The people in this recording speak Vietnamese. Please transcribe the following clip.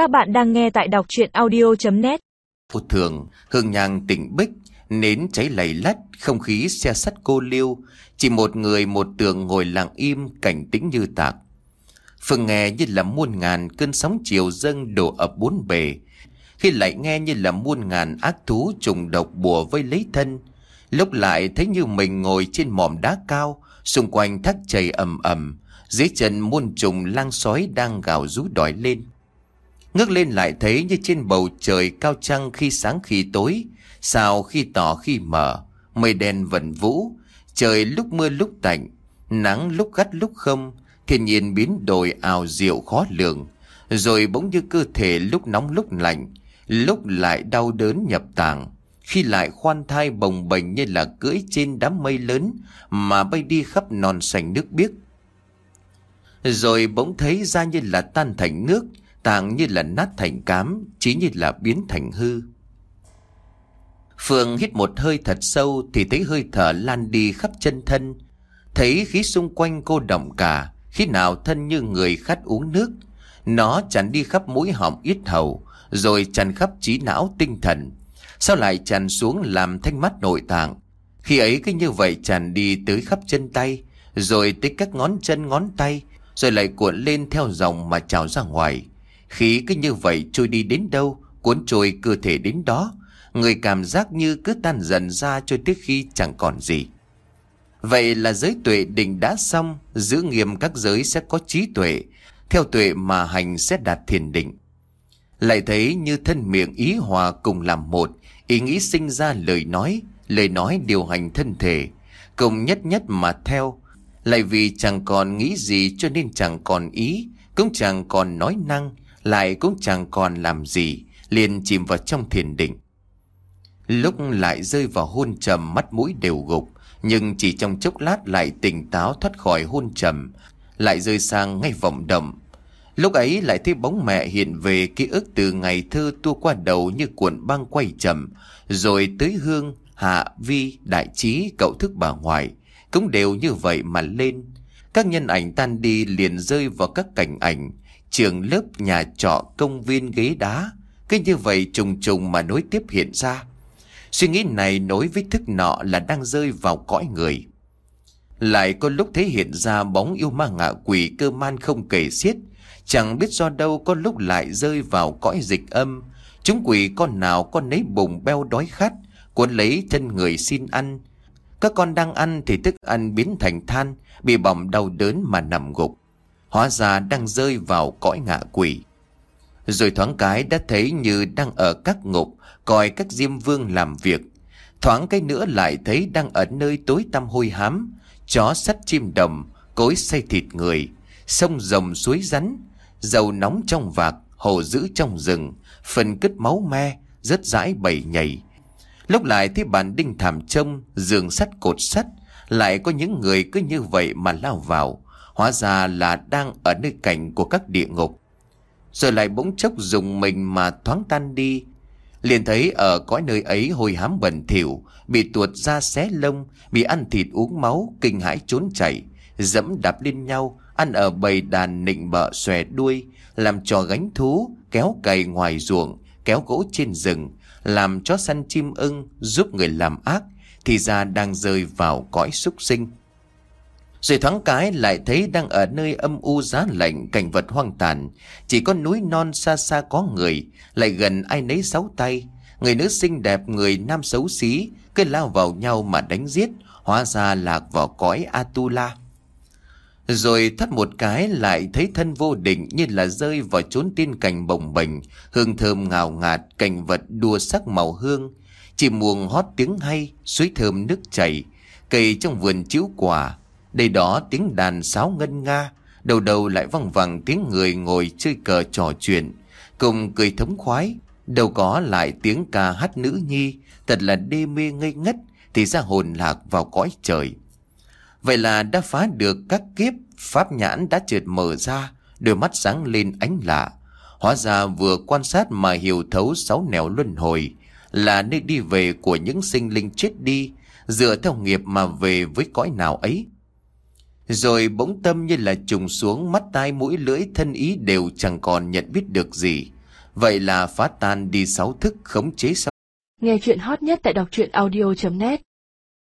Các bạn đang nghe tại đọc chuyện audio.net Vô thường, hương nhang tỉnh bích, nến cháy lầy lắt, không khí xe sắt cô liêu. Chỉ một người một tường ngồi lặng im, cảnh tĩnh như tạc. Phương nghe như là muôn ngàn cơn sóng chiều dâng đổ ập bốn bề. Khi lại nghe như là muôn ngàn ác thú trùng độc bùa vây lấy thân. Lúc lại thấy như mình ngồi trên mỏm đá cao, xung quanh thác chảy ầm ầm, dưới chân muôn trùng lang sói đang gào rú đòi lên. Ngước lên lại thấy như trên bầu trời cao trăng khi sáng khi tối, sao khi tỏ khi mở, mây đen vần vũ, trời lúc mưa lúc tạnh, nắng lúc gắt lúc không, thiên nhiên biến đổi ảo diệu khó lường, rồi bỗng như cơ thể lúc nóng lúc lạnh, lúc lại đau đớn nhập tàng, khi lại khoan thai bồng bềnh như là cưỡi trên đám mây lớn mà bay đi khắp non sành nước biếc. Rồi bỗng thấy ra như là tan thành nước, tạng như là nát thành cám, chỉ như là biến thành hư. Phương hít một hơi thật sâu thì thấy hơi thở lan đi khắp chân thân. Thấy khí xung quanh cô động cả, khí nào thân như người khát uống nước. Nó tràn đi khắp mũi họng ít hầu, rồi tràn khắp trí não tinh thần. Sau lại tràn xuống làm thanh mắt nội tạng. Khi ấy cứ như vậy tràn đi tới khắp chân tay, rồi tới các ngón chân ngón tay, rồi lại cuộn lên theo dòng mà trào ra ngoài. Khí cứ như vậy trôi đi đến đâu, cuốn trôi cơ thể đến đó. Người cảm giác như cứ tan dần ra cho tới khi chẳng còn gì. Vậy là giới tuệ định đã xong, giữ nghiêm các giới sẽ có trí tuệ, theo tuệ mà hành sẽ đạt thiền định. Lại thấy như thân miệng ý hòa cùng làm một, ý nghĩ sinh ra lời nói, lời nói điều hành thân thể, cùng nhất nhất mà theo. Lại vì chẳng còn nghĩ gì cho nên chẳng còn ý, cũng chẳng còn nói năng, lại cũng chẳng còn làm gì, liền chìm vào trong thiền định. Lúc lại rơi vào hôn trầm mắt mũi đều gục, nhưng chỉ trong chốc lát lại tỉnh táo thoát khỏi hôn trầm, lại rơi sang ngay vọng đầm Lúc ấy lại thấy bóng mẹ hiện về ký ức từ ngày thơ tua qua đầu như cuộn băng quay chậm, rồi tới Hương, Hạ, Vi, Đại Trí, cậu thức bà ngoại, cũng đều như vậy mà lên. Các nhân ảnh tan đi liền rơi vào các cảnh ảnh, trường lớp, nhà trọ, công viên, ghế đá. Cứ như vậy trùng trùng mà nối tiếp hiện ra. Suy nghĩ này nối với thức nọ là đang rơi vào cõi người. Lại có lúc thấy hiện ra bóng yêu ma ngạ quỷ cơ man không kể xiết. Chẳng biết do đâu có lúc lại rơi vào cõi dịch âm. Chúng quỷ con nào con nấy bùng beo đói khát, cuốn lấy chân người xin ăn. Các con đang ăn thì thức ăn biến thành than, bị bỏng đau đớn mà nằm gục. Hóa ra đang rơi vào cõi ngạ quỷ. Rồi thoáng cái đã thấy như đang ở các ngục, coi các diêm vương làm việc. Thoáng cái nữa lại thấy đang ở nơi tối tăm hôi hám, chó sắt chim đầm cối xây thịt người, sông rồng suối rắn, dầu nóng trong vạc, hồ giữ trong rừng, phần cứt máu me, rất rãi bầy nhảy. Lúc lại thấy bàn đinh thảm trông, giường sắt cột sắt, lại có những người cứ như vậy mà lao vào, hóa ra là đang ở nơi cảnh của các địa ngục. Rồi lại bỗng chốc dùng mình mà thoáng tan đi, liền thấy ở cõi nơi ấy hôi hám bẩn thỉu, bị tuột ra xé lông, bị ăn thịt uống máu, kinh hãi trốn chạy, dẫm đạp lên nhau, ăn ở bầy đàn nịnh bợ xòe đuôi, làm trò gánh thú, kéo cày ngoài ruộng, kéo gỗ trên rừng, làm chó săn chim ưng, giúp người làm ác, thì ra đang rơi vào cõi súc sinh. Rồi thoáng cái lại thấy đang ở nơi âm u giá lạnh cảnh vật hoang tàn. Chỉ có núi non xa xa có người, lại gần ai nấy sáu tay. Người nữ xinh đẹp, người nam xấu xí, cứ lao vào nhau mà đánh giết, hóa ra lạc vào cõi Atula. Rồi thắt một cái lại thấy thân vô định như là rơi vào chốn tiên cảnh bồng bềnh, hương thơm ngào ngạt, cảnh vật đua sắc màu hương. Chỉ muồng hót tiếng hay, suối thơm nước chảy, cây trong vườn chiếu quả, đây đó tiếng đàn sáo ngân nga, đầu đầu lại văng vẳng tiếng người ngồi chơi cờ trò chuyện, cùng cười thống khoái. Đâu có lại tiếng ca hát nữ nhi, thật là đê mê ngây ngất, thì ra hồn lạc vào cõi trời. Vậy là đã phá được các kiếp, pháp nhãn đã trượt mở ra, đôi mắt sáng lên ánh lạ. Hóa ra vừa quan sát mà hiểu thấu sáu nẻo luân hồi, là nơi đi về của những sinh linh chết đi, dựa theo nghiệp mà về với cõi nào ấy. Rồi bỗng tâm như là trùng xuống, mắt tai mũi lưỡi thân ý đều chẳng còn nhận biết được gì. Vậy là phá tan đi sáu thức khống chế sáu Nghe chuyện hot nhất tại đọc truyện audio.net